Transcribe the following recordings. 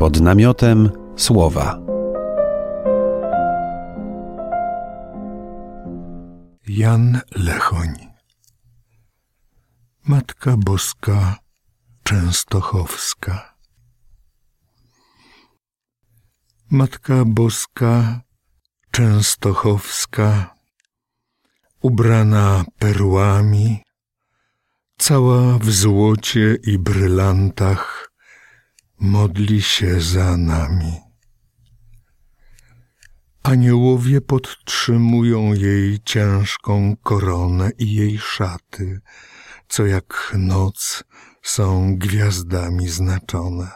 Pod namiotem słowa. Jan Lechoń Matka Boska Częstochowska Matka Boska Częstochowska ubrana perłami, cała w złocie i brylantach, modli się za nami. Aniołowie podtrzymują jej ciężką koronę i jej szaty, co jak noc są gwiazdami znaczone.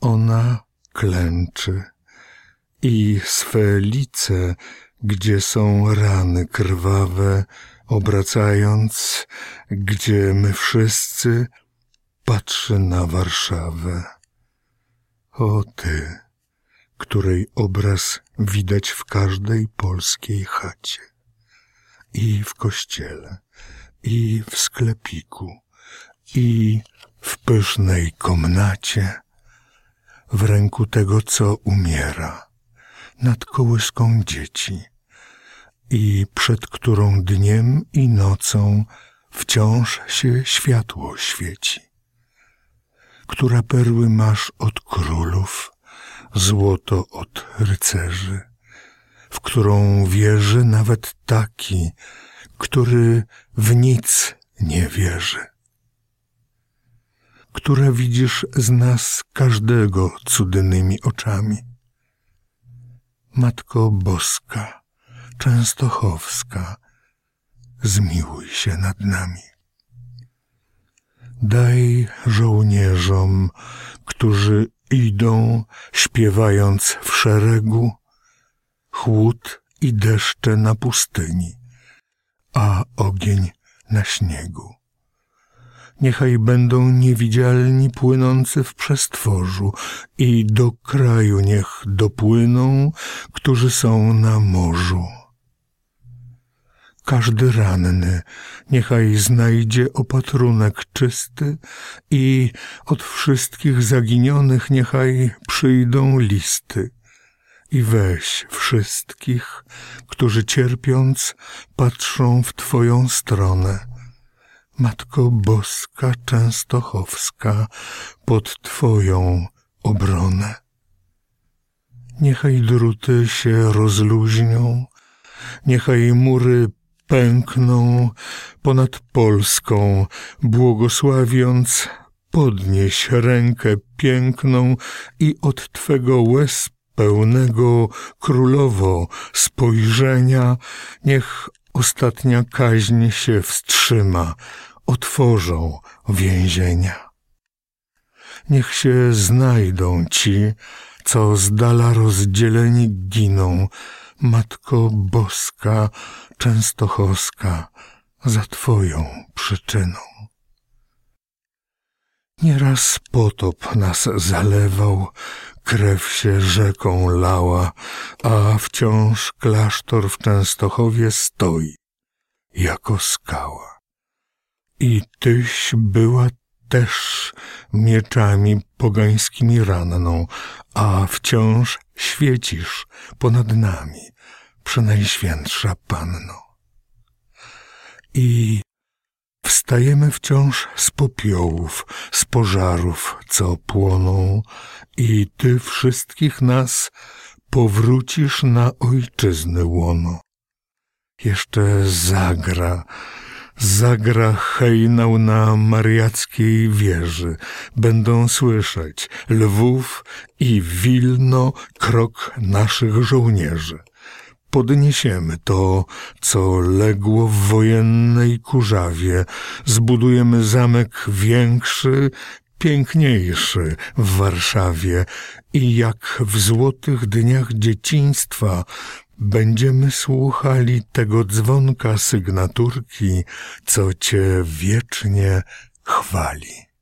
Ona klęczy i swe lice, gdzie są rany krwawe, obracając, gdzie my wszyscy patrzy na Warszawę. O ty, której obraz widać w każdej polskiej chacie, i w kościele, i w sklepiku, i w pysznej komnacie, w ręku tego, co umiera, nad kołyską dzieci, i przed którą dniem i nocą wciąż się światło świeci, która perły masz od królów, złoto od rycerzy, w którą wierzy nawet taki, który w nic nie wierzy, która widzisz z nas każdego cudnymi oczami. Matko Boska, Częstochowska, zmiłuj się nad nami. Daj żołnierzom, którzy idą, śpiewając w szeregu, chłód i deszcze na pustyni, a ogień na śniegu. Niechaj będą niewidzialni płynący w przestworzu i do kraju niech dopłyną, którzy są na morzu. Każdy ranny niechaj znajdzie opatrunek czysty i od wszystkich zaginionych niechaj przyjdą listy. I weź wszystkich, którzy cierpiąc patrzą w Twoją stronę. Matko Boska Częstochowska, pod Twoją obronę. Niechaj druty się rozluźnią, niechaj mury pękną ponad Polską, błogosławiąc, podnieś rękę piękną i od Twego łez pełnego królowo spojrzenia, niech ostatnia kaźń się wstrzyma, otworzą więzienia. Niech się znajdą ci, co z dala rozdzieleni giną, Matko Boska, Częstochowska, za Twoją przyczyną. Nieraz potop nas zalewał, krew się rzeką lała, a wciąż klasztor w Częstochowie stoi, jako skała. I Tyś była też mieczami pogańskimi ranną, a wciąż świecisz ponad nami, przenajświętsza Panno. I wstajemy wciąż z popiołów, z pożarów, co płoną, i Ty wszystkich nas powrócisz na ojczyzny łono. Jeszcze zagra zagra hejnał na mariackiej wieży. Będą słyszeć Lwów i Wilno krok naszych żołnierzy. Podniesiemy to, co legło w wojennej kurzawie, zbudujemy zamek większy, piękniejszy w Warszawie i jak w złotych dniach dzieciństwa Będziemy słuchali tego dzwonka sygnaturki, co Cię wiecznie chwali.